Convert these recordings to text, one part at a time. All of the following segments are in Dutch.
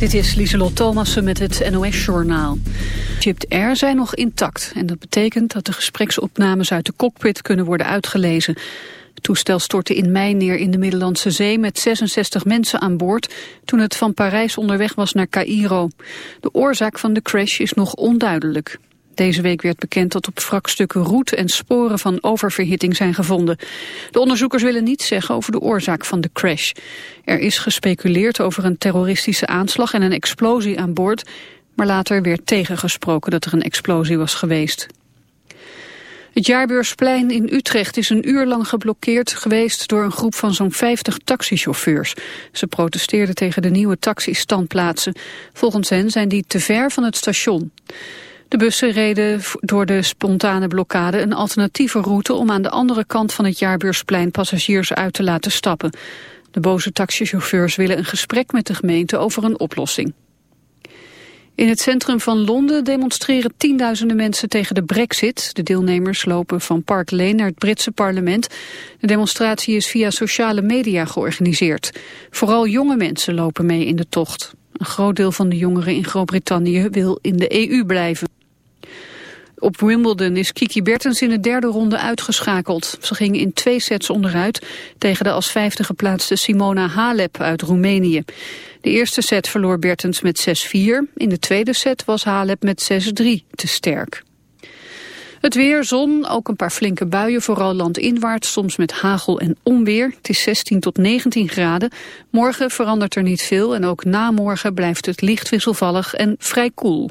Dit is Lieselot Thomassen met het NOS-journaal. Chipped Air zijn nog intact en dat betekent dat de gespreksopnames uit de cockpit kunnen worden uitgelezen. Het toestel stortte in mei neer in de Middellandse Zee met 66 mensen aan boord toen het van Parijs onderweg was naar Cairo. De oorzaak van de crash is nog onduidelijk. Deze week werd bekend dat op wrakstukken roet en sporen van oververhitting zijn gevonden. De onderzoekers willen niets zeggen over de oorzaak van de crash. Er is gespeculeerd over een terroristische aanslag en een explosie aan boord, maar later werd tegengesproken dat er een explosie was geweest. Het jaarbeursplein in Utrecht is een uur lang geblokkeerd geweest door een groep van zo'n 50 taxichauffeurs. Ze protesteerden tegen de nieuwe taxistandplaatsen. Volgens hen zijn die te ver van het station. De bussen reden door de spontane blokkade een alternatieve route om aan de andere kant van het jaarbeursplein passagiers uit te laten stappen. De boze taxichauffeurs willen een gesprek met de gemeente over een oplossing. In het centrum van Londen demonstreren tienduizenden mensen tegen de brexit. De deelnemers lopen van Park Lane naar het Britse parlement. De demonstratie is via sociale media georganiseerd. Vooral jonge mensen lopen mee in de tocht. Een groot deel van de jongeren in Groot-Brittannië wil in de EU blijven. Op Wimbledon is Kiki Bertens in de derde ronde uitgeschakeld. Ze ging in twee sets onderuit tegen de als vijfde geplaatste Simona Halep uit Roemenië. De eerste set verloor Bertens met 6-4. In de tweede set was Halep met 6-3 te sterk. Het weer, zon, ook een paar flinke buien, vooral landinwaarts, soms met hagel en onweer. Het is 16 tot 19 graden. Morgen verandert er niet veel en ook na morgen blijft het licht wisselvallig en vrij koel.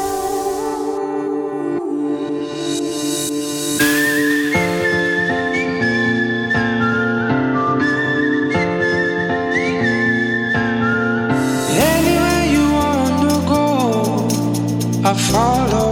I follow.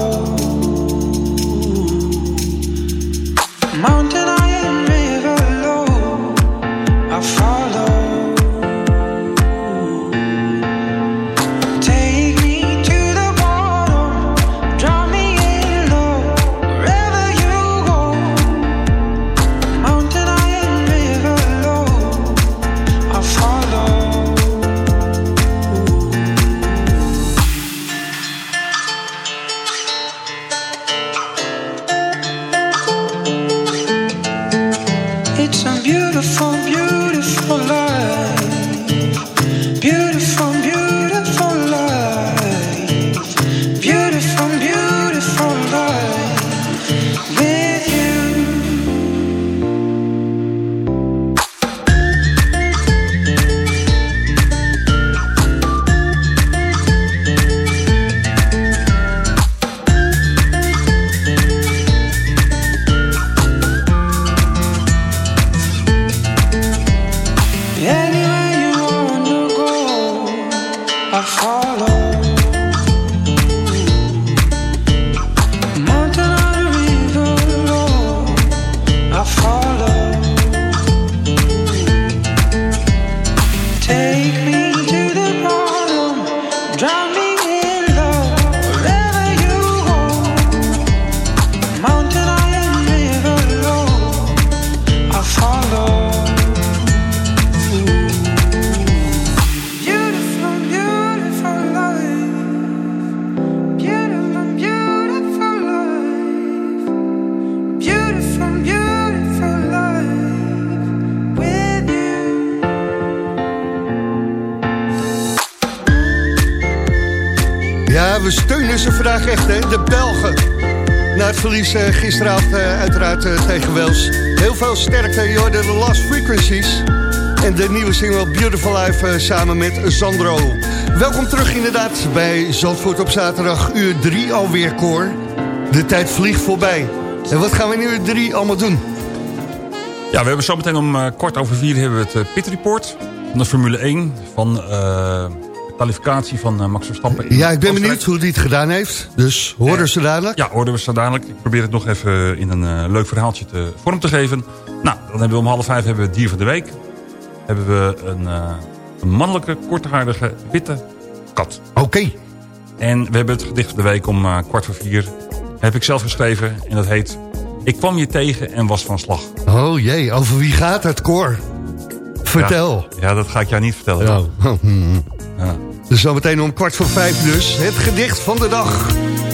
Life eh, samen met Sandro. Welkom terug inderdaad bij Zandvoort op zaterdag, uur 3 alweer, Cor. De tijd vliegt voorbij. En wat gaan we in uur 3 allemaal doen? Ja, we hebben zometeen om eh, kwart over vier hebben we het uh, Pit Report van de Formule 1. Van eh, de kwalificatie van eh, Max Verstappen. Ja, ik ben benieuwd hoe hij het gedaan heeft. Dus horen ze dadelijk. Ja, hoorden we zo dadelijk. Ik probeer het nog even in een eh, leuk verhaaltje te, vorm te geven. Nou, dan hebben we om half vijf hebben we het dier van de week. Hebben we een, eh, een mannelijke, korthaardige, witte kat. Oké. En we hebben het gedicht van de week om eh, kwart voor vier. Heb ik zelf geschreven en dat heet... Ik kwam je tegen en was van slag. Oh jee, over wie gaat het, Cor? Vertel. Ja, ja, dat ga ik jou niet vertellen. Ja. Ja. Dus zometeen om kwart voor vijf dus. Het gedicht van de dag.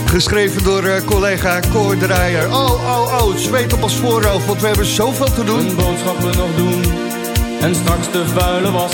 Geschreven door eh, collega Cor Draaier. Oh, oh, oh, zweet op ons voorhoofd, want we hebben zoveel te doen. Mijn boodschappen nog doen En straks de vuile was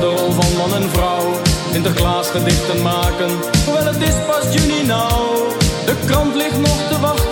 de rol van man en vrouw. Sinterklaas gedichten maken, hoewel het is pas juni nou. De krant ligt nog te wachten,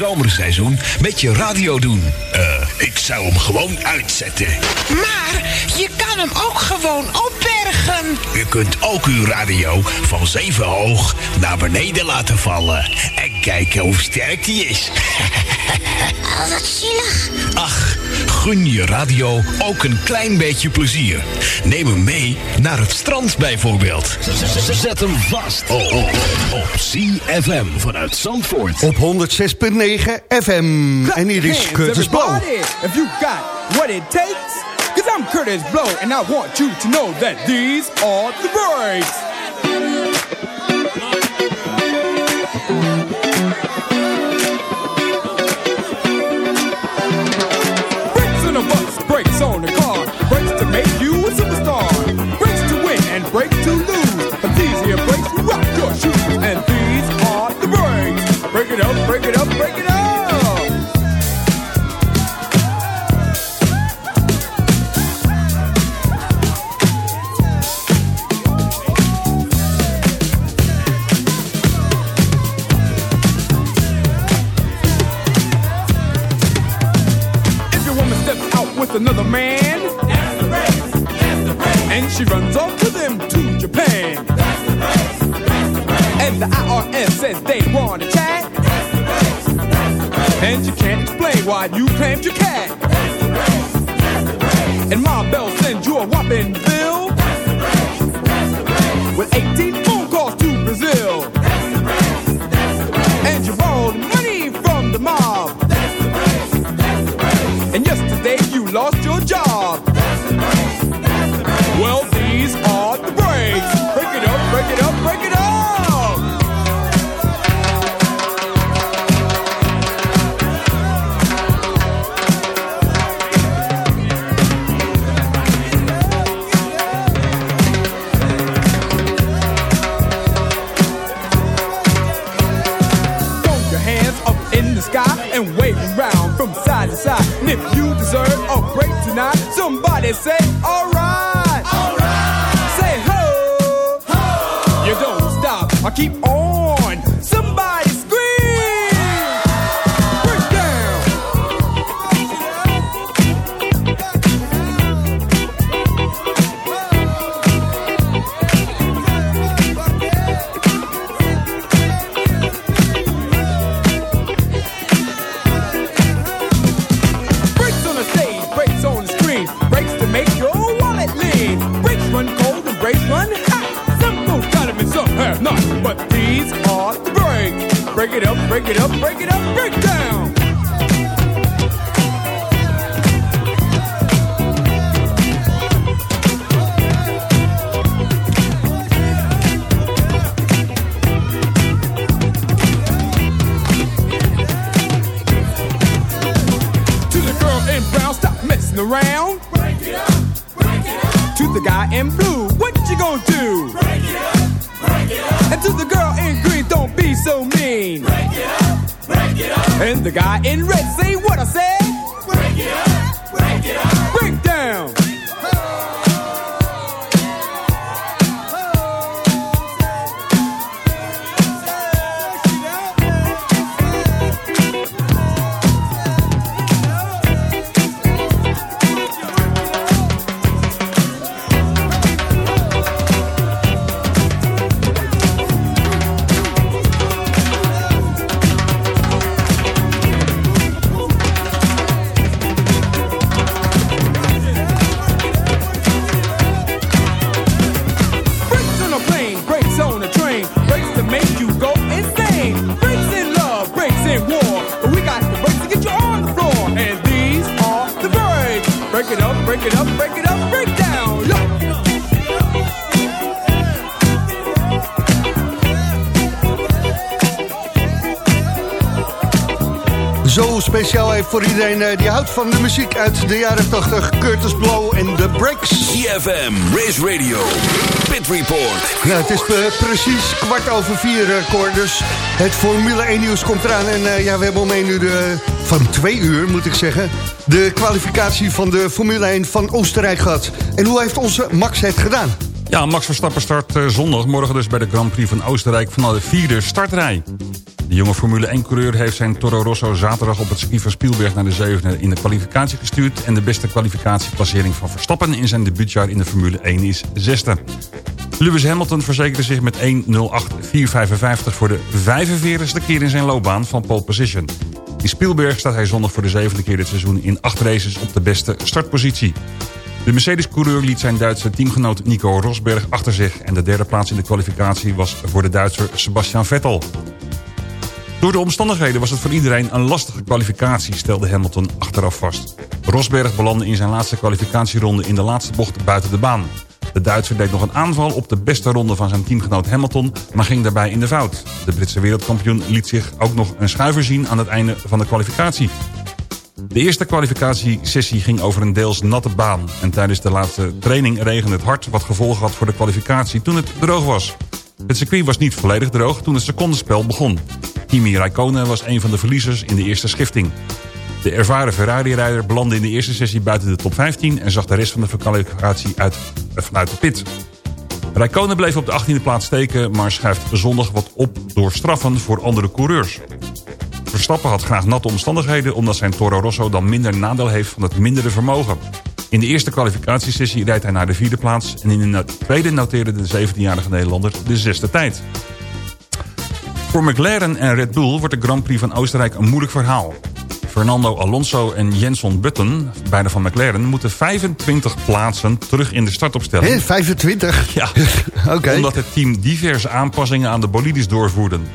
zomerseizoen met je radio doen? Eh, ik zou hem gewoon uitzetten. Maar je kan hem ook gewoon opbergen. U kunt ook uw radio van zeven hoog naar beneden laten vallen. En kijken hoe sterk die is. Oh, wat zielig. Ach, gun je radio ook een klein beetje plezier. Neem hem mee naar het strand bijvoorbeeld. Zet hem vast oh, oh, oh, op CFM vanuit Zandvoort. Op 106.9 FM. En hier is Curtis Blow. If you got what it takes, cause I'm Curtis Blow and I want you to know that these are the breaks. Break it voor iedereen eh, die houdt van de muziek uit de jaren 80. Curtis Blow en The Breaks. CFM, Race Radio, Pit Report. Nou, het is eh, precies kwart over vier, eh, Cor. Dus het Formule 1 nieuws komt eraan. En eh, ja, we hebben om één uur, de, van twee uur moet ik zeggen... de kwalificatie van de Formule 1 van Oostenrijk gehad. En hoe heeft onze Max het gedaan? Ja, Max Verstappen start uh, zondag, morgen dus bij de Grand Prix van Oostenrijk... van de vierde startrij. De jonge Formule 1-coureur heeft zijn Toro Rosso zaterdag... op het circuit van Spielberg naar de zevende in de kwalificatie gestuurd... en de beste kwalificatieplacering van Verstappen in zijn debuutjaar in de Formule 1 is zesde. Lewis Hamilton verzekerde zich met 1.08.455 voor de 45ste keer in zijn loopbaan van pole position. In Spielberg staat hij zondag voor de zevende keer dit seizoen in acht races op de beste startpositie. De Mercedes-coureur liet zijn Duitse teamgenoot Nico Rosberg achter zich... en de derde plaats in de kwalificatie was voor de Duitser Sebastian Vettel. Door de omstandigheden was het voor iedereen een lastige kwalificatie... stelde Hamilton achteraf vast. Rosberg belandde in zijn laatste kwalificatieronde in de laatste bocht buiten de baan. De Duitser deed nog een aanval op de beste ronde van zijn teamgenoot Hamilton... maar ging daarbij in de fout. De Britse wereldkampioen liet zich ook nog een schuiver zien aan het einde van de kwalificatie. De eerste kwalificatiesessie ging over een deels natte baan. En tijdens de laatste training regende het hard... wat gevolgen had voor de kwalificatie toen het droog was. Het circuit was niet volledig droog toen het secondenspel begon. Kimi Raikkonen was een van de verliezers in de eerste schifting. De ervaren Ferrari-rijder belandde in de eerste sessie buiten de top 15... en zag de rest van de kwalificatie uit, eh, vanuit de pit. Raikkonen bleef op de 18e plaats steken... maar schuift zondag wat op door straffen voor andere coureurs. Verstappen had graag natte omstandigheden... omdat zijn Toro Rosso dan minder nadeel heeft van het mindere vermogen. In de eerste kwalificatiesessie rijdt hij naar de vierde plaats... en in de tweede noteerde de 17-jarige Nederlander de zesde tijd. Voor McLaren en Red Bull wordt de Grand Prix van Oostenrijk een moeilijk verhaal. Fernando Alonso en Jenson Button, beide van McLaren... moeten 25 plaatsen terug in de startopstelling. Hé, 25? Ja, Oké. omdat het team diverse aanpassingen aan de bolides doorvoerden.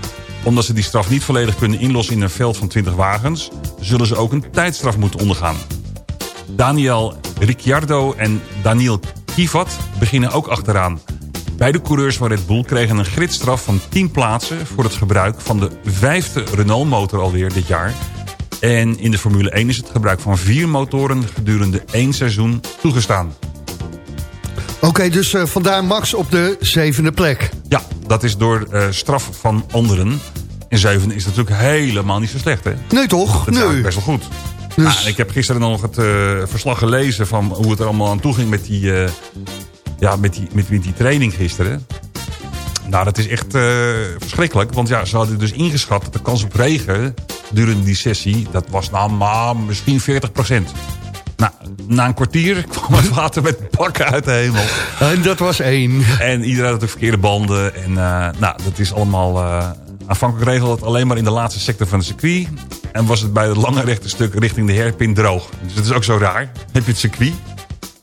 Omdat ze die straf niet volledig kunnen inlossen in een veld van 20 wagens... zullen ze ook een tijdstraf moeten ondergaan. Daniel Ricciardo en Daniel Kivat beginnen ook achteraan. Beide coureurs van Red Bull kregen een gridstraf van 10 plaatsen... voor het gebruik van de vijfde Renault-motor alweer dit jaar... En in de Formule 1 is het gebruik van vier motoren gedurende één seizoen toegestaan. Oké, dus uh, vandaar Max op de zevende plek. Ja, dat is door uh, straf van anderen. En zevende is natuurlijk helemaal niet zo slecht, hè? Nee, toch? Dat is nee. best wel goed. Dus... Ah, ik heb gisteren nog het uh, verslag gelezen van hoe het er allemaal aan toe ging met die, ja, met die, met, met die training gisteren. Nou, dat is echt verschrikkelijk. Want ja, ze hadden dus ingeschat dat de kans op regen durende die sessie, dat was nou maar misschien 40% Nou, na een kwartier kwam het water met bakken uit de hemel. En dat was één. En iedereen had ook verkeerde banden. En uh, nou, dat is allemaal... Uh, aanvankelijk regelde het alleen maar in de laatste sector van het circuit. En was het bij het lange rechte stuk richting de herpin droog. Dus dat is ook zo raar. Heb je het circuit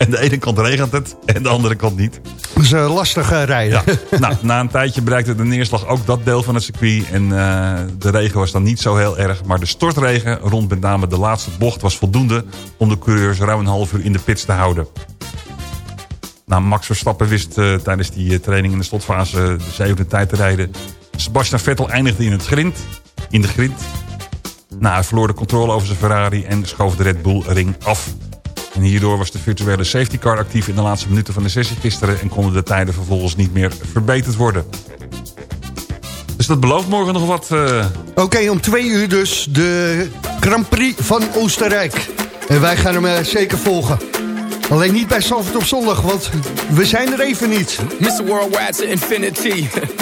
en de ene kant regent het en de andere kant niet. Is uh, lastig uh, rijden. Ja. nou, na een tijdje bereikte de neerslag ook dat deel van het circuit. En uh, de regen was dan niet zo heel erg. Maar de stortregen rond met name de laatste bocht was voldoende... om de coureurs ruim een half uur in de pits te houden. Nou, Max Verstappen wist tijdens die training in de slotfase de zevende tijd te rijden. Sebastian Vettel eindigde in het grind. In de grind. Nou, hij verloor de controle over zijn Ferrari en schoof de Red Bull ring af. En hierdoor was de virtuele safety car actief in de laatste minuten van de sessie gisteren... en konden de tijden vervolgens niet meer verbeterd worden. Dus dat belooft morgen nog wat... Uh... Oké, okay, om twee uur dus de Grand Prix van Oostenrijk. En wij gaan hem uh, zeker volgen. Alleen niet bij Salford op zondag, want we zijn er even niet. Mr. Worldwide to infinity,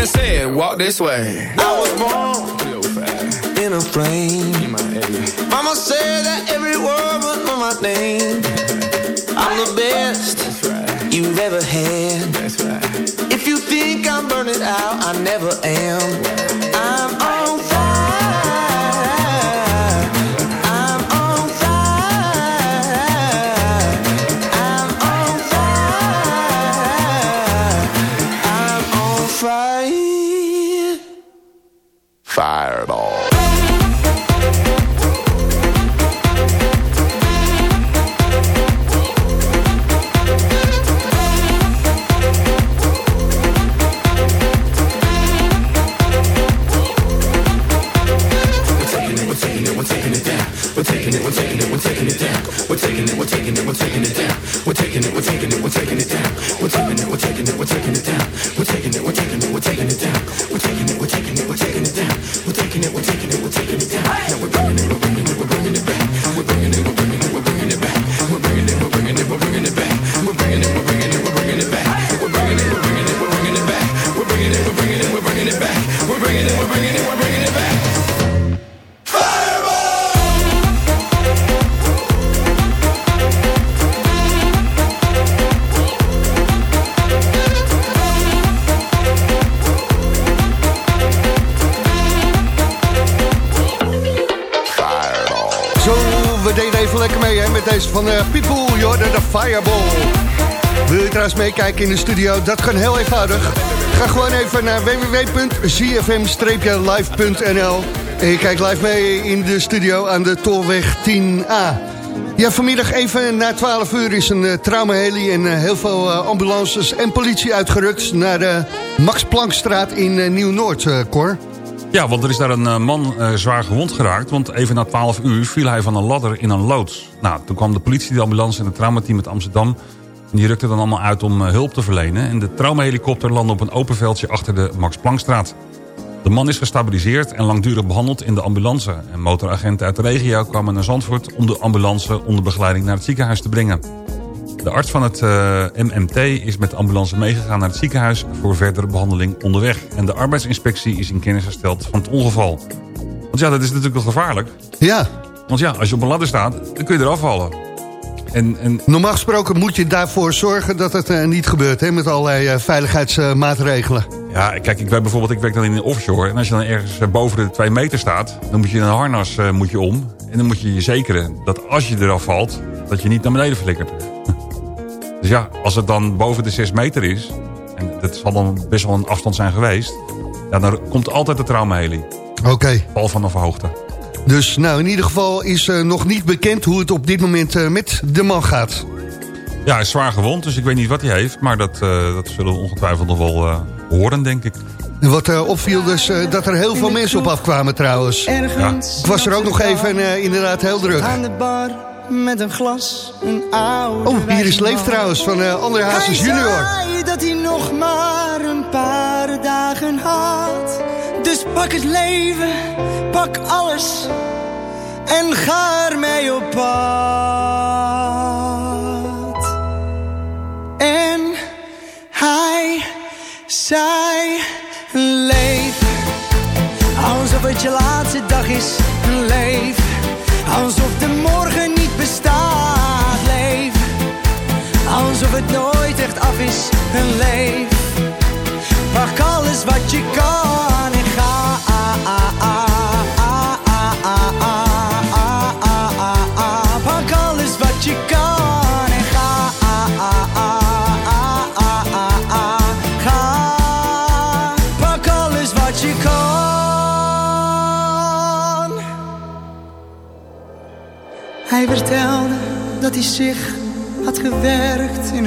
And said, Walk this way. I was born in a flame. Mama said that every word was on my name. I'm the best you've ever had. If you think I'm burning out, I never am. Met deze van uh, People, Jordan de Fireball. Wil je trouwens meekijken in de studio? Dat kan heel eenvoudig. Ga gewoon even naar www.zfm-live.nl en je kijkt live mee in de studio aan de Tolweg 10A. Ja, vanmiddag even na 12 uur is een uh, traumaheli en uh, heel veel ambulances en politie uitgerukt naar de Max Planckstraat in Nieuw-Noord, Cor. Ja, want er is daar een uh, man uh, zwaar gewond geraakt. Want even na 12 uur viel hij van een ladder in een loods. Nou, toen kwam de politie, de ambulance en het traumateam uit Amsterdam. En die rukten dan allemaal uit om uh, hulp te verlenen. En de traumahelikopter landde op een open veldje achter de Max Planckstraat. De man is gestabiliseerd en langdurig behandeld in de ambulance. En motoragenten uit de regio kwamen naar Zandvoort... om de ambulance onder begeleiding naar het ziekenhuis te brengen. De arts van het uh, MMT is met de ambulance meegegaan naar het ziekenhuis... voor verdere behandeling onderweg. En de arbeidsinspectie is in kennis gesteld van het ongeval. Want ja, dat is natuurlijk wel gevaarlijk. Ja. Want ja, als je op een ladder staat, dan kun je eraf vallen. En, en... Normaal gesproken moet je daarvoor zorgen dat het uh, niet gebeurt... Hè, met allerlei uh, veiligheidsmaatregelen. Ja, kijk, ik weet bijvoorbeeld, ik werk dan in de offshore... en als je dan ergens boven de twee meter staat... dan moet je een harnas moet je om... en dan moet je je zekeren dat als je eraf valt... dat je niet naar beneden flikkert. Dus ja, als het dan boven de 6 meter is... en dat zal dan best wel een afstand zijn geweest... Ja, dan komt altijd de traumaheli. Oké. Okay. Val vanaf hoogte. Dus nou, in ieder geval is uh, nog niet bekend hoe het op dit moment uh, met de man gaat. Ja, hij is zwaar gewond, dus ik weet niet wat hij heeft. Maar dat, uh, dat zullen we ongetwijfeld nog wel horen, denk ik. En wat opviel dus dat er heel veel mensen op afkwamen trouwens. Ja. Het was er ook nog even inderdaad heel druk. Aan de bar met een glas, een oude Oh, hier is Leef trouwens van uh, André Hazes junior. Hij zei dat hij nog maar een paar dagen had. Dus pak het leven, pak alles en ga ermee op pad. En hij zei, leef, alsof het je laatste dag is, leef. Alsof de morgen Alsof het nooit echt af is, een leef. Pak alles wat je kan en ga. Pak alles wat je kan en ga. Pak alles wat je kan. Hij vertelde dat hij zich had gewerkt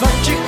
vai te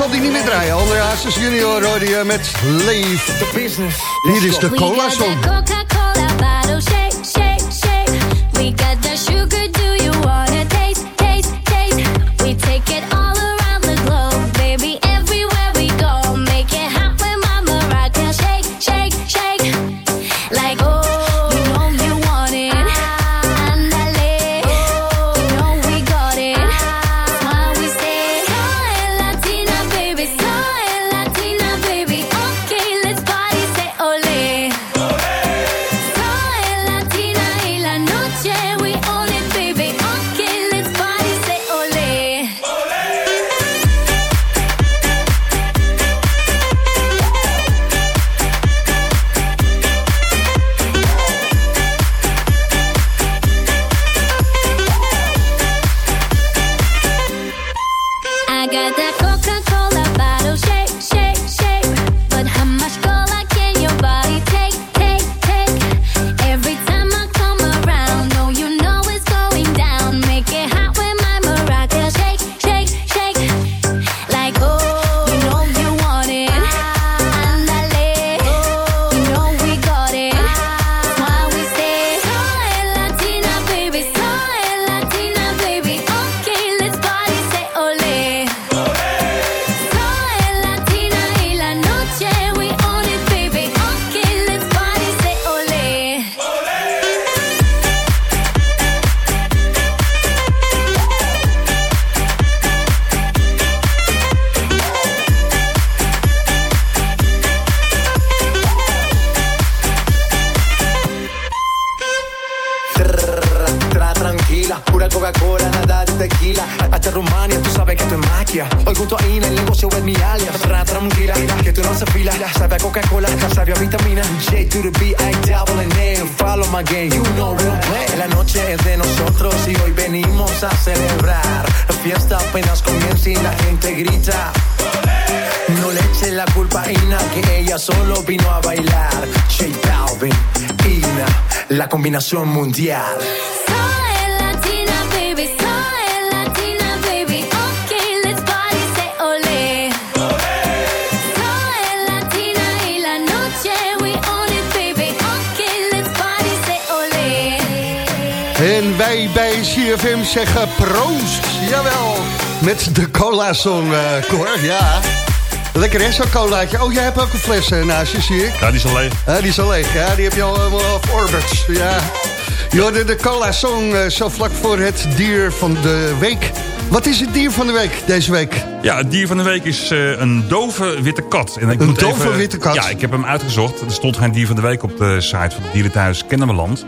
zal die niet meer draaien. Andere Hazes junior hoorde je met business. Hier is de cola song. Coca-Cola bottle. Grita. No leche la culpa ina que ella solo vino a bailar. She Alvin. Ina, la combinación mundial. She la latina baby, she la latina baby. Okay, let's party, say ole. She. She la latina y la noche we only baby. Okay, let's party, say ole. En baby baby she of him she met de cola-song, uh, eh, Cor, ja. Lekker is zo'n colaatje. Oh, jij hebt ook een fles eh, naast je, zie ik. Ja, die is al leeg. Die is al leeg. Ja, die heb je al eh, helemaal op orbits. Ja. Je de cola-song zo vlak voor het dier van de week. Wat is het dier van de week deze week? Ja, het dier van de week is een dove witte kat. Een moet dove witte kat? Ja, ik heb hem uitgezocht. Er stond geen dier van de week op de site van het dierenthuis Kennemerland.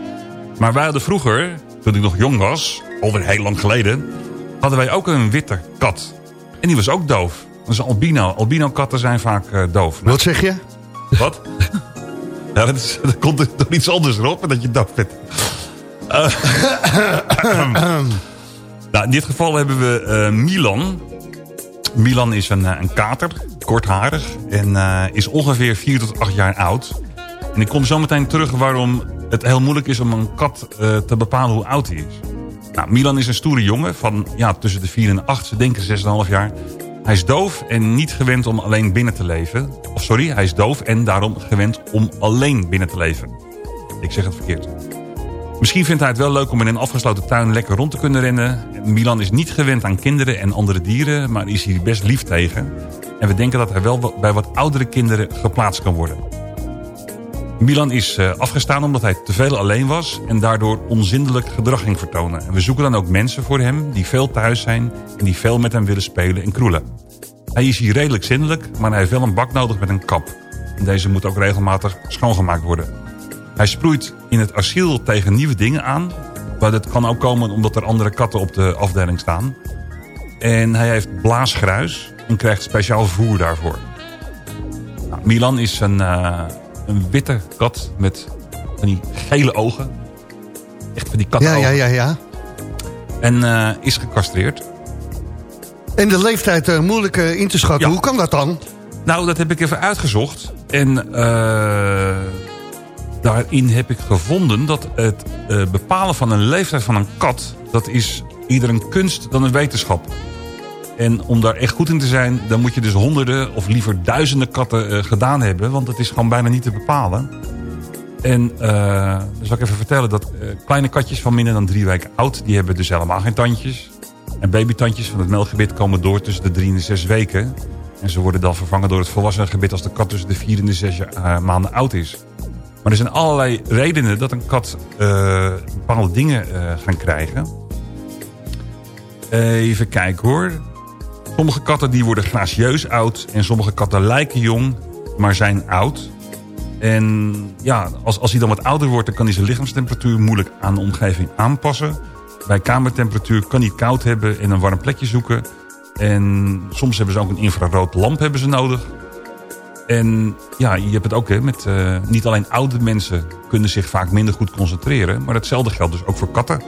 Maar wij hadden vroeger, toen ik nog jong was, alweer heel lang geleden hadden wij ook een witte kat. En die was ook doof. Dat is een albino. Albino katten zijn vaak eh, doof. Wat zeg je? Wat? ja, dat, is, dat komt er door iets anders erop, dat je doof bent. Eh, nou, in dit geval hebben we eh, Milan. Milan is een, een kater, kortharig. En is ongeveer 4 tot 8 jaar oud. En ik kom zo meteen terug waarom het heel moeilijk is om een kat te bepalen hoe oud hij is. Nou, Milan is een stoere jongen van ja, tussen de 4 en de 8, ze denken 6,5 jaar. Hij is doof en niet gewend om alleen binnen te leven. Of sorry, hij is doof en daarom gewend om alleen binnen te leven. Ik zeg het verkeerd. Misschien vindt hij het wel leuk om in een afgesloten tuin lekker rond te kunnen rennen. Milan is niet gewend aan kinderen en andere dieren, maar is hier best lief tegen. En we denken dat hij wel bij wat oudere kinderen geplaatst kan worden. Milan is eh, afgestaan omdat hij te veel alleen was en daardoor onzindelijk gedrag ging vertonen. En we zoeken dan ook mensen voor hem die veel thuis zijn en die veel met hem willen spelen en kroelen. Hij is hier redelijk zindelijk, maar hij heeft wel een bak nodig met een kap. En deze moet ook regelmatig schoongemaakt worden. Hij sproeit in het asiel tegen nieuwe dingen aan. Maar dat kan ook komen omdat er andere katten op de afdeling staan. En hij heeft blaasgruis en krijgt speciaal voer daarvoor. Nou, Milan is een, eh, een witte kat met van die gele ogen. Echt van die Ja, kattenogen. ja, ja, ja. En eh, is gecastreerd. En de leeftijd eh, moeilijk eh, in te schatten. Hoe kan dat dan? Nou, dat heb ik even uitgezocht. En daarin heb ik gevonden dat het bepalen van een leeftijd van een kat... dat is eerder een kunst dan een wetenschap. En om daar echt goed in te zijn... dan moet je dus honderden of liever duizenden katten eh, gedaan hebben. Want het is gewoon bijna niet te bepalen. En eh, dan zal ik even vertellen dat eh, kleine katjes van minder dan drie weken oud... die hebben dus helemaal geen tandjes. En babytandjes van het melkgebit komen door tussen de drie en de zes weken. En ze worden dan vervangen door het volwassen gebit... als de kat tussen de vier en de zes maanden oud is. Maar er zijn allerlei redenen dat een kat bepaalde dingen gaan krijgen. Even kijken hoor. Sommige katten die worden gracieus oud. En sommige katten lijken jong, maar zijn oud. En ja, als, als hij dan wat ouder wordt... dan kan hij zijn lichaamstemperatuur moeilijk aan de omgeving aanpassen. Bij kamertemperatuur kan hij koud hebben en een warm plekje zoeken. En soms hebben ze ook een infrarood lamp hebben ze nodig. En ja, je hebt het ook hè, met eh, niet alleen oude mensen kunnen zich vaak minder goed concentreren. Maar hetzelfde geldt dus ook voor katten.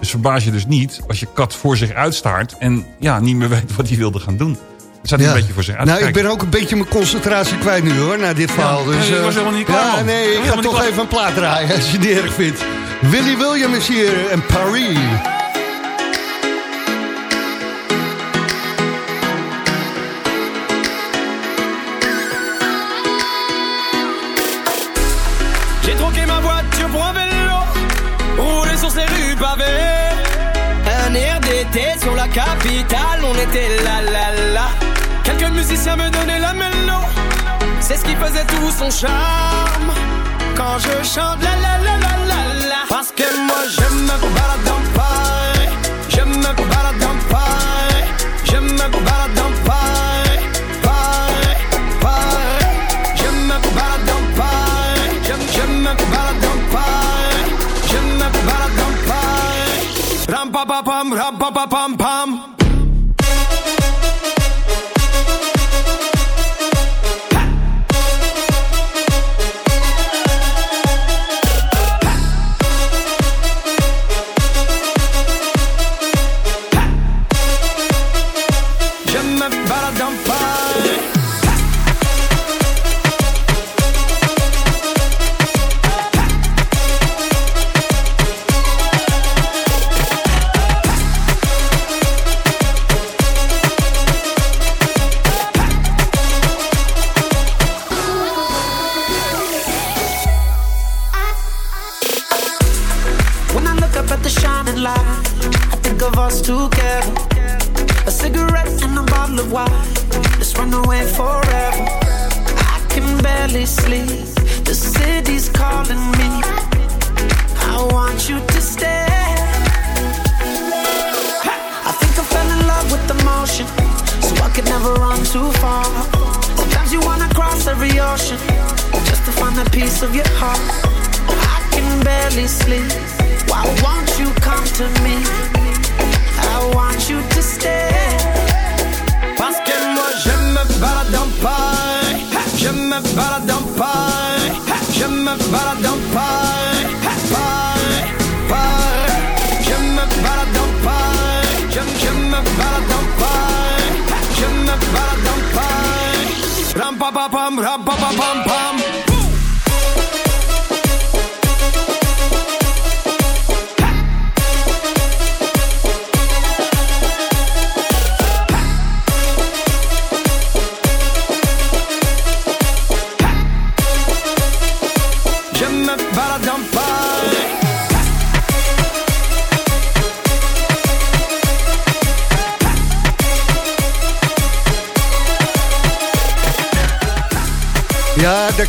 Dus verbaas je dus niet als je kat voor zich uitstaart en ja, niet meer weet wat hij wilde gaan doen. Dan staat Ja. een beetje voor zich uit Nou, ik ben ook een beetje mijn concentratie kwijt nu hoor, na dit verhaal. nee, dus, eh, was helemaal niet klaar, Ja, man. nee, ik ga toch even een plaat draaien als je die erg vindt. Willy William is hier en Paris. Air d'été sur la capitale, on était là là là. Quelques musiciens me donnaient la mélo, c'est ce qui faisait tout son charme. Quand je chante la la la la la la, parce que moi je me balade dans Paris, je me balade dans Paris, pam pam pam Why won't you come to me? I want you to stay. Balade en paille. Je me balade en paille.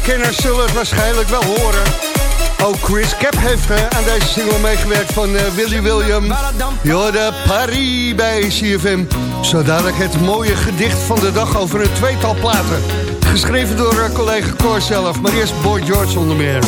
kenners zullen het waarschijnlijk wel horen. Ook Chris Cap heeft eh, aan deze single meegewerkt van uh, Willy William. Jorde Paris bij CFM. Zo het mooie gedicht van de dag over een tweetal platen. Geschreven door eh, collega Cor zelf, maar eerst Boy George onder meer.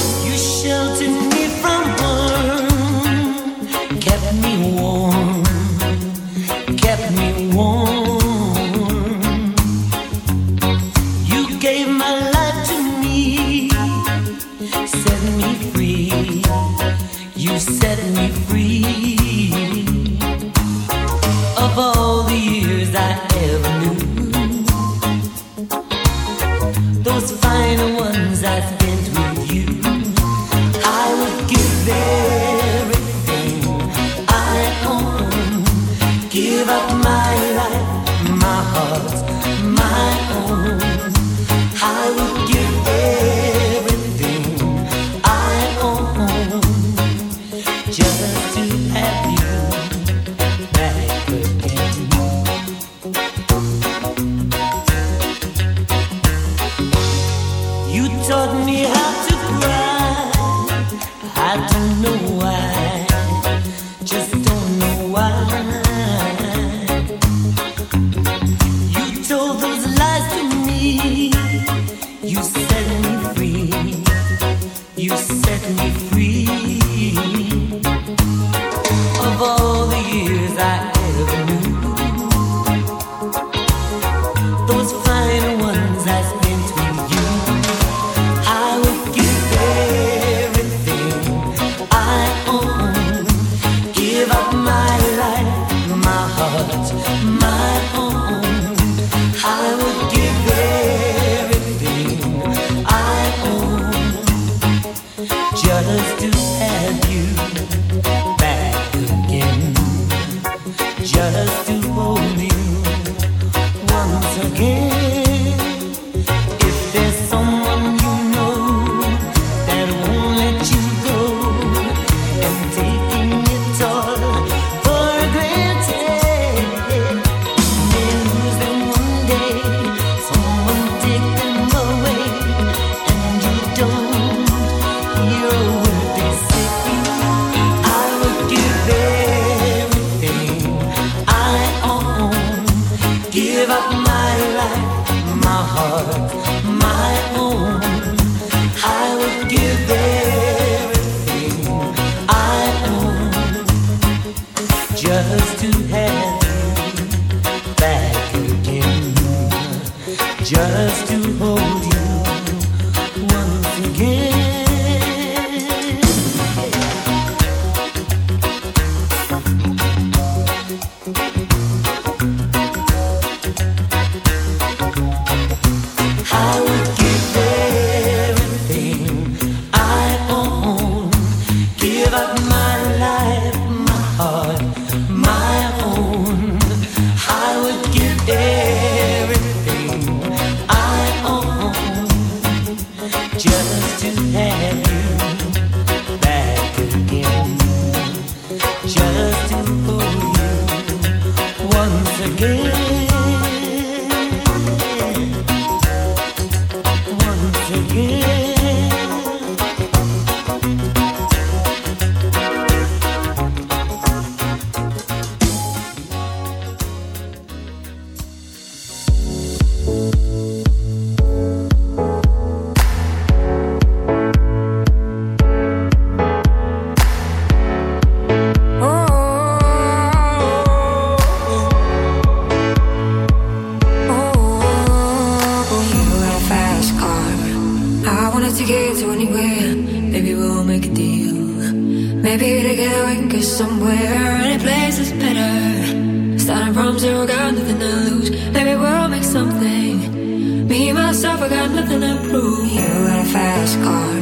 I got nothing to prove. You got a fast car.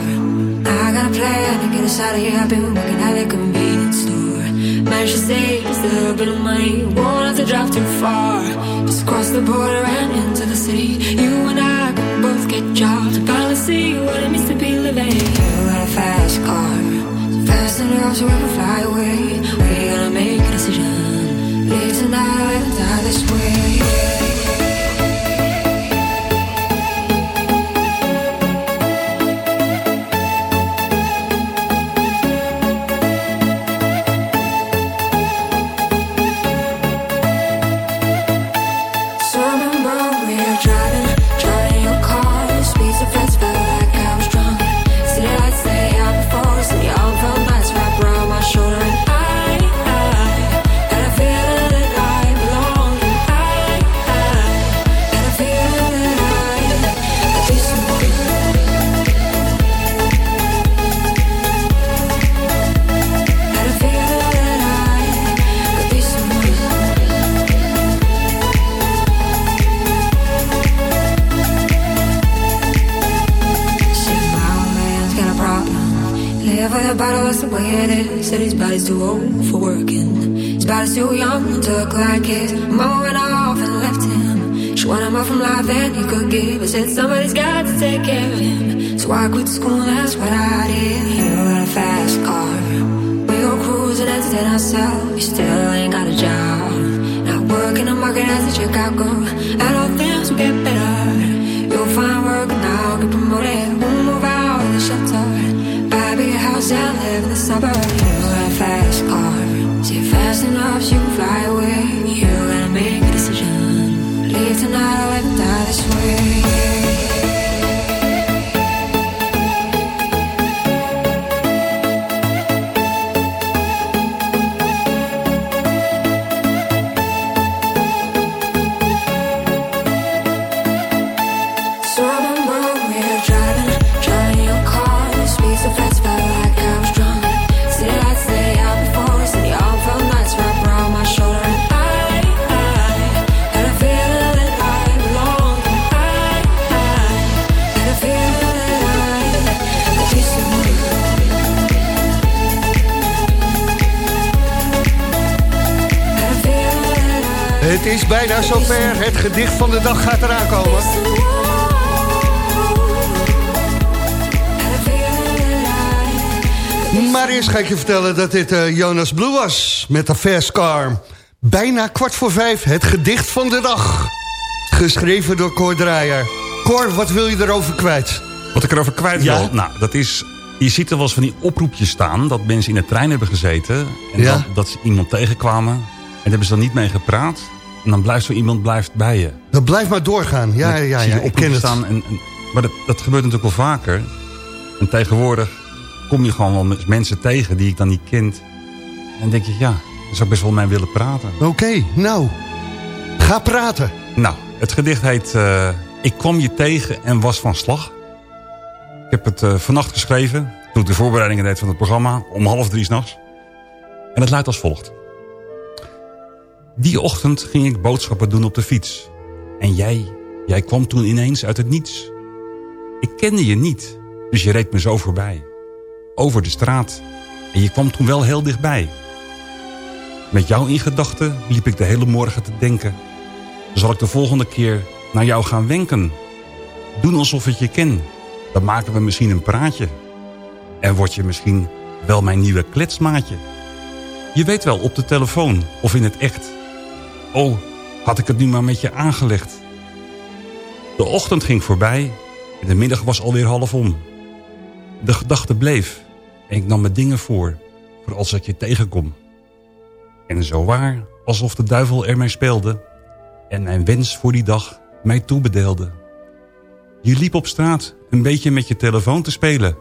I got a plan to get us out of here. I've been working at a convenience store. Managed to save just a little bit of money. Won't have to drive too far. Just cross the border and into the city. You and I can both get jobs finally see what it means to be living. You got a fast car. So fast enough so we can fly away. We're gonna make a decision. Leave tonight die this way. Body's too old for working. His body's too young to look like his. Mama went off and left him. She wanted more from life than he could give. I said somebody's got to take care of him. So I quit school, that's what I live in the suburbs. You a fast car. See fast enough you can fly away. You gotta make a decision. Leave tonight or zover. Het gedicht van de dag gaat eraan komen. Maar eerst ga ik je vertellen dat dit eh, Jonas Blue was. Met de Fast Car. Bijna kwart voor vijf. Het gedicht van de dag. Geschreven door Cor Draaier. Cor, wat wil je erover kwijt? Wat ik erover kwijt wil, nou, dat is... Je ziet er wel eens van die oproepjes staan... dat mensen in de trein hebben gezeten... en Ja. dat, dat ze iemand tegenkwamen... en daar hebben ze dan niet mee gepraat... en dan blijft zo iemand blijft bij je. Dat blijft maar doorgaan. Ja, Dan ja, zie je ja, ik ken het. En, en- maar dat, dat gebeurt natuurlijk wel vaker. En tegenwoordig kom je gewoon wel mensen tegen die ik dan niet kent. En dan denk je, ja, daar zou ik best wel mee willen praten. Oké, nou, ga praten. Nou, het gedicht heet eh, Ik kwam je tegen en was van slag. Ik heb het eh, vannacht geschreven, toen ik de voorbereidingen deed van het programma, om half drie s'nachts. En het luidt als volgt. Die ochtend ging ik boodschappen doen op de fiets. En jij, jij kwam toen ineens uit het niets. Ik kende je niet, dus je reed me zo voorbij. Over de straat. En je kwam toen wel heel dichtbij. Met jou in gedachten liep ik de hele morgen te denken. Zal ik de volgende keer naar jou gaan wenken? Doen alsof ik je ken. Dan maken we misschien een praatje. En word je misschien wel mijn nieuwe kletsmaatje. Je weet wel, op de telefoon of in het echt. Oh, had ik het nu maar met je aangelegd. De ochtend ging voorbij en de middag was alweer half om. De gedachte bleef en ik nam me dingen voor, voor als ik je tegenkom. En zo waar, alsof de duivel ermee speelde en mijn wens voor die dag mij toebedeelde. Je liep op straat een beetje met je telefoon te spelen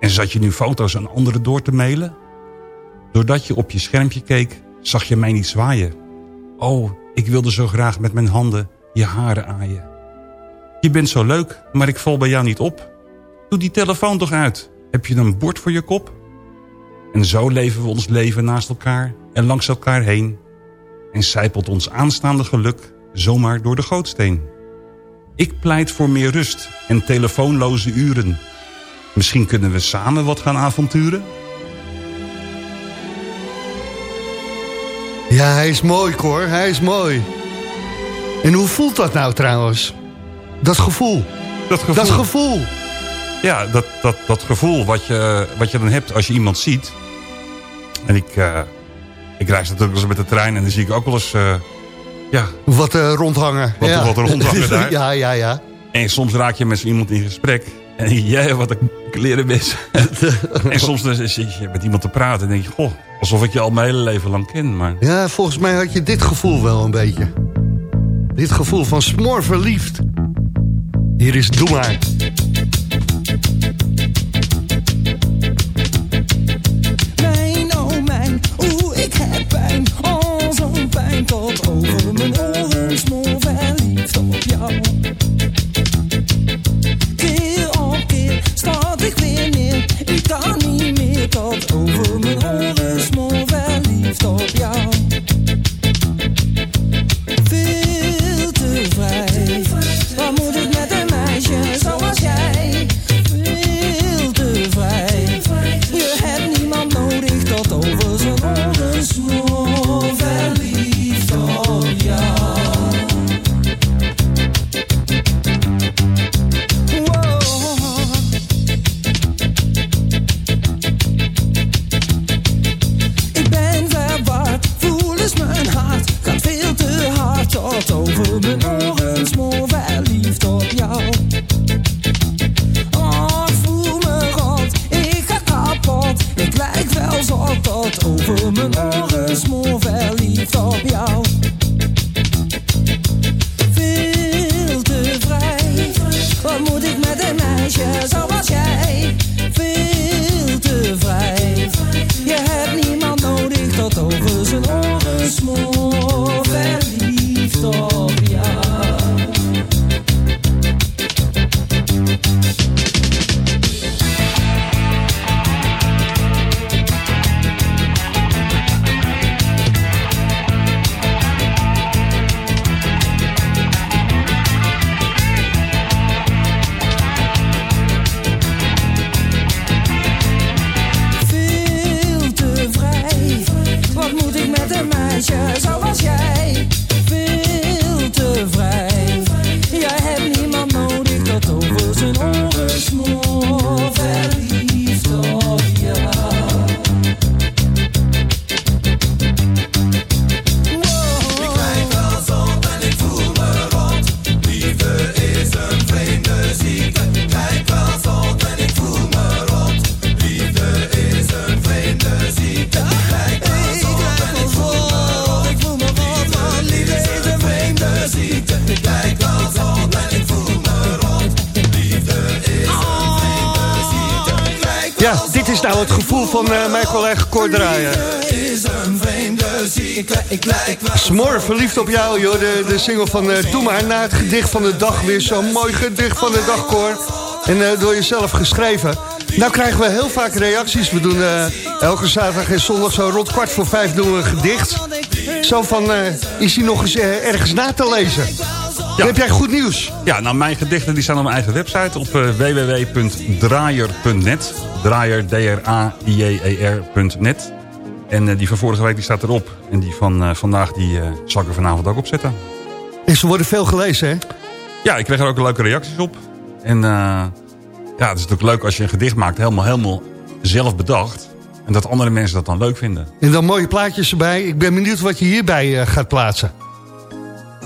en zat je nu foto's aan anderen door te mailen? Doordat je op je schermpje keek, zag je mij niet zwaaien. Oh, ik wilde zo graag met mijn handen je haren aaien. Je bent zo leuk, maar ik val bij jou niet op. Doe die telefoon toch uit. Heb je een bord voor je kop? En zo leven we ons leven naast elkaar en langs elkaar heen. En zijpelt ons aanstaande geluk zomaar door de gootsteen. Ik pleit voor meer rust en telefoonloze uren. Misschien kunnen we samen wat gaan avonturen? Ja, hij is mooi, Cor. Hij is mooi. En hoe voelt dat nou trouwens? Dat gevoel. Dat gevoel. Dat gevoel. Ja, dat, dat, dat gevoel wat je, wat je dan hebt als je iemand ziet. En ik, eh, ik reis natuurlijk wel eens met de trein en dan zie ik ook wel eens... eh, ja, Wat eh, rondhangen. wat, ja. wat rondhangen daar. ja, ja, ja. En soms raak je met iemand in gesprek. En jij, wat een kleren mis. en soms dan zit je met iemand te praten en denk je... Goh, alsof ik je al mijn hele leven lang ken. Maar Ja, volgens mij had je dit gevoel wel een beetje. Dit gevoel van smoor verliefd. Hier is Doe maar. Van eh, mijn collega Cor Draaien. Smoor verliefd op jou, joh. De, de single van eh, Doe maar na het gedicht van de dag. Weer zo'n mooi gedicht van de dag, Cor. En eh, door jezelf geschreven. Nou krijgen we heel vaak reacties. We doen elke zaterdag en zondag zo rond kwart voor vijf doen we een gedicht. Zo van, is hij nog eens ergens na te lezen? Dan heb jij goed nieuws. Ja, nou mijn gedichten die staan op mijn eigen website op eh, www.draaier.net. Draaier, D-R-A-I-J-E-R.net. En eh, die van vorige week die staat erop. En die van eh, vandaag die eh, zal ik er vanavond ook op zetten. En ze worden veel gelezen, hè? Ja, ik kreeg er ook leuke reacties op. En ja, het is natuurlijk leuk als je een gedicht maakt, helemaal, helemaal zelf bedacht. En dat andere mensen dat dan leuk vinden. En dan mooie plaatjes erbij. Ik ben benieuwd wat je hierbij gaat plaatsen.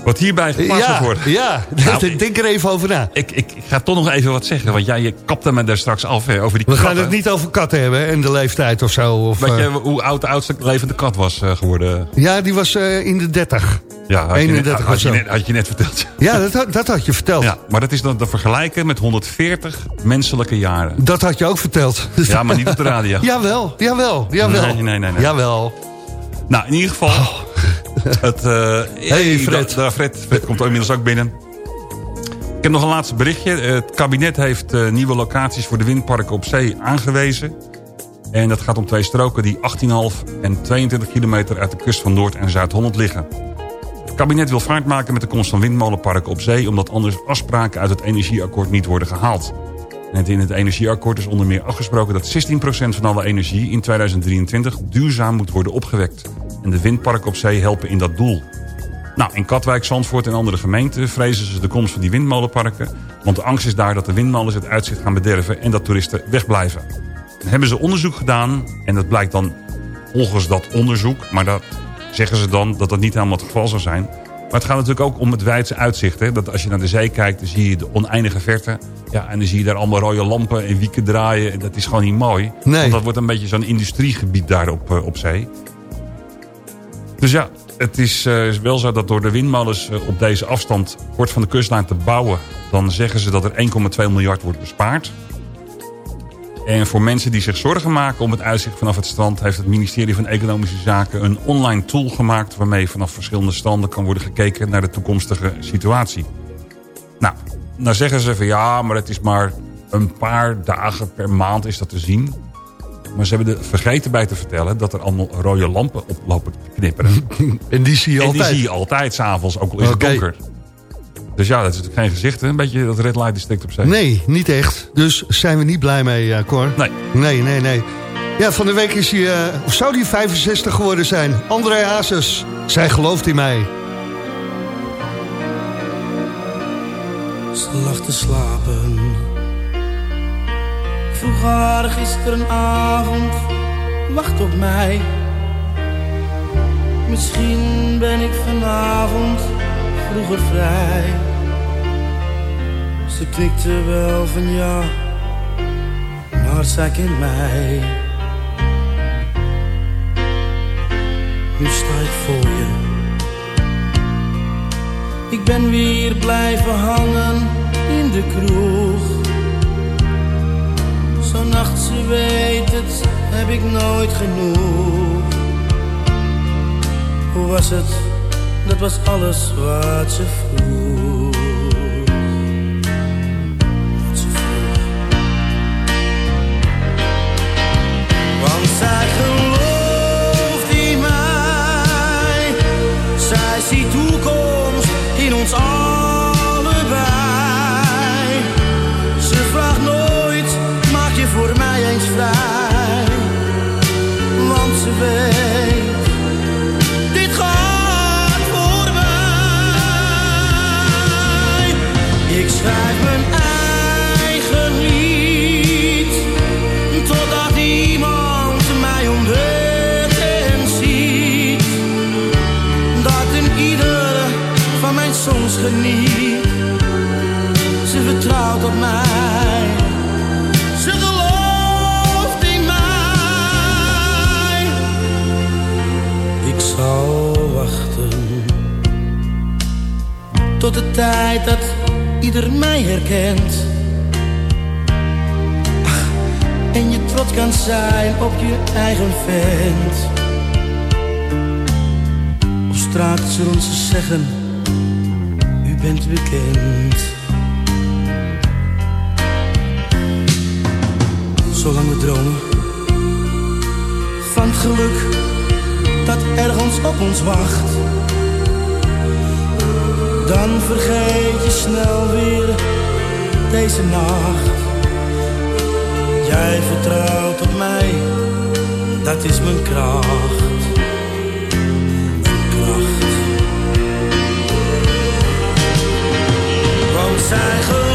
Wat hierbij geplaatst ja, wordt. Ja, Nou, denk er even over na. Ik, ik, ik ga toch nog even wat zeggen. Want jij je kapte me daar straks af hè, over die We gaan het niet over katten hebben en de leeftijd of zo. Of, Weet je eh, hoe oud de oudste levende kat was eh, geworden? ja, die was eh, in de 30. Ja, had je, net, 31 had, of je net, had je net verteld. Ja, dat, had- dat had je verteld. Ja, maar dat is dan te vergelijken met 140 menselijke jaren. Dat had je ook verteld. Ja, maar niet op de radio. jawel, jawel, jawel. Nee, nee, nee, nee. Jawel. Nou, in ieder geval... Het, eh, Hey, Fred. da- da- Fred. Fred komt inmiddels ook binnen. Ik heb nog een laatste berichtje. Eh, Het kabinet heeft eh, nieuwe locaties voor de windparken op zee aangewezen. En dat gaat om twee stroken die 18,5 en 22 kilometer uit de kust van Noord- en Zuid-Holland liggen. Het kabinet wil vaart maken met de komst van windmolenparken op zee... omdat anders afspraken uit het energieakkoord niet worden gehaald. En in het energieakkoord is onder meer afgesproken dat 16% van alle energie in 2023 duurzaam moet worden opgewekt. En de windparken op zee helpen in dat doel. Nou, in Katwijk, Zandvoort en andere gemeenten vrezen ze de komst van die windmolenparken. Want de angst is daar dat de windmolens het uitzicht gaan bederven en dat toeristen wegblijven. Dan hebben ze onderzoek gedaan en dat blijkt dan volgens dat onderzoek... maar dat zeggen ze dan dat dat niet helemaal het geval zou zijn... Maar het gaat natuurlijk ook om het wijdse uitzicht. Hè? Dat als je naar de zee kijkt, dan zie je de oneindige verte. Ja, en dan zie je daar allemaal rode lampen en wieken draaien. En dat is gewoon niet mooi. Want dat wordt een beetje zo'n industriegebied daar op, eh, op zee. Dus ja, het is eh, wel zo dat door de windmolens eh, op deze afstand... kort van de kustlijn te bouwen... dan zeggen ze dat er 1,2 miljard wordt bespaard. En voor mensen die zich zorgen maken om het uitzicht vanaf het strand... heeft het ministerie van Economische Zaken een online tool gemaakt... waarmee vanaf verschillende stranden kan worden gekeken naar de toekomstige situatie. Nou, nou zeggen ze van ja, maar het is maar een paar dagen per maand is dat te zien. Maar ze hebben er vergeten bij te vertellen dat er allemaal rode lampen oplopen te knipperen. En die zie je en altijd? die zie je altijd s'avonds, ook al is het donker. Dus ja, dat is natuurlijk geen gezicht, hè? een beetje dat red light district op zee. Nee, niet echt. Dus zijn we niet blij mee, eh, Cor? Nee. Nee, nee, nee. Ja, van de week is hij, eh, of zou hij 65 geworden zijn? André Hazes, zij gelooft in mij. Ze lag te slapen. Vroeg haar gisterenavond, wacht op mij. Misschien ben ik vanavond vroeger vrij. Ze knikte wel van ja, maar zij kent mij. Nu sta ik voor je. Ik ben weer blijven hangen in de kroeg. Nacht, ze weet het, heb ik nooit genoeg. Hoe was het? Dat was alles wat ze vroeg. Want zij gelooft in mij. Zij ziet toekomst in ons allebei. Mij. Ze gelooft in mij. Ik zal wachten. Tot de tijd dat ieder mij herkent. En je trots kan zijn op je eigen vent. Op straat zullen ze zeggen, u bent bekend. Zolang we dromen van het geluk dat ergens op ons wacht. Dan vergeet je snel weer deze nacht. Jij vertrouwt op mij, dat is mijn kracht. Mijn kracht. Want zij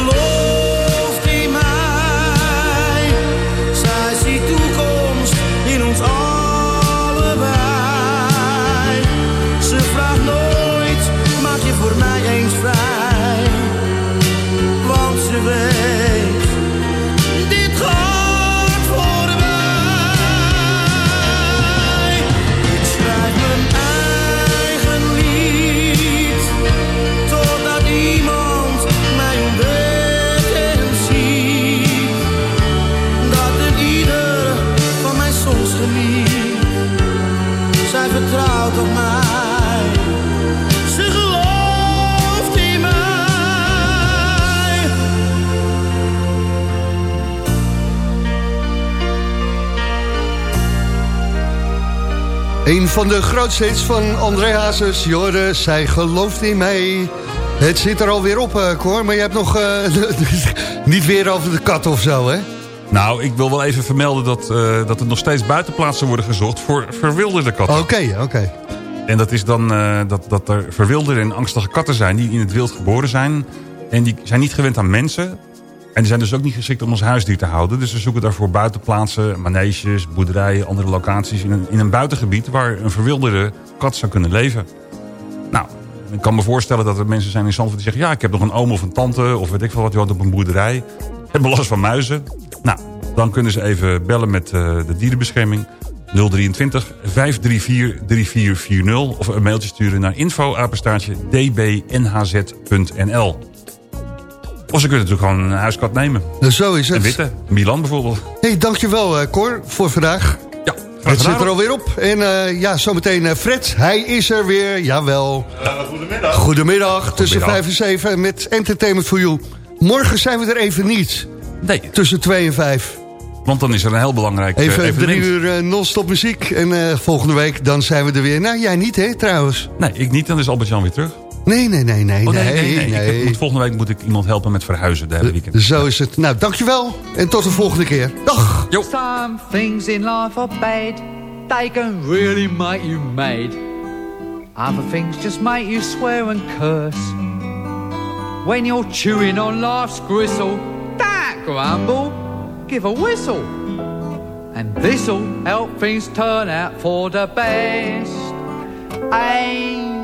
van de grootste hits van André Hazes. Jorde, zij gelooft in mij. Het zit er alweer op, uh, Cor. Maar je hebt nog uh, niet weer over de kat of zo, hè? Nou, ik wil wel even vermelden dat, uh, dat er nog steeds buitenplaatsen worden gezocht... voor verwilderde katten. Oké, okay, oké. Okay. En dat is dan dat, dat er verwilderde en angstige katten zijn... die in het wild geboren zijn. En die zijn niet gewend aan mensen. En die zijn dus ook niet geschikt om ons huisdier te houden. Dus we zoeken daarvoor buitenplaatsen, maneges, boerderijen, andere locaties... in een, in een buitengebied waar een verwilderde kat zou kunnen leven. Nou, ik kan me voorstellen dat er mensen zijn in Zandvoort die zeggen... ja, ik heb nog een oom of een tante of weet ik veel wat, die woont op een boerderij. Hebben last van muizen. Nou, dan kunnen ze even bellen met uh, de dierenbescherming. 023 534 3440 of een mailtje sturen naar info dbnhz.nl. Of ze kunnen natuurlijk gewoon een huiskat nemen. Zo is het. Een witte, Milan bijvoorbeeld. hey, dankjewel uh, Cor voor vandaag. Ja, het zit er alweer op. En uh, ja, zometeen uh, Fred, hij is er weer, jawel. Uh, goedemiddag. Goedemiddag, tussen 5 en 7 met Entertainment for You. Morgen zijn we er even niet. Nee. Tussen 2 en 5. Want dan is er een heel belangrijk Even evenement. drie uur non-stop muziek. En volgende week dan zijn we er weer. Nou, jij niet hè, trouwens? Nee, ik niet. Dan is Albert-Jan weer terug. Nee, nee, nee, nee. Oh, nee, nee, nee, nee. nee. Ik moet, volgende week moet ik iemand helpen met verhuizen de hele weekend. Zo is het. Nou, dankjewel. En tot de volgende keer. Dag. Yo. Some things in life are bad. They can really make you mad. Other things just make you swear and curse. When you're chewing on life's gristle, that grumble, give a whistle. And this'll help things turn out for the best. And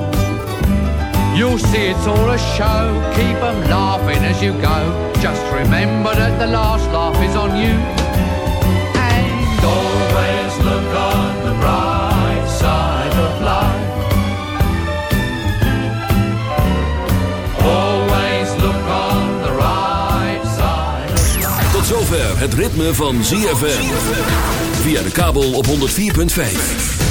You'll see it's all a show, keep 'em laughing as you go. Just remember that the last laugh is on you. And always look on the bright side of life. Always look on the right side of life. Tot zover het ritme van ZFM. Via de kabel op 104.5.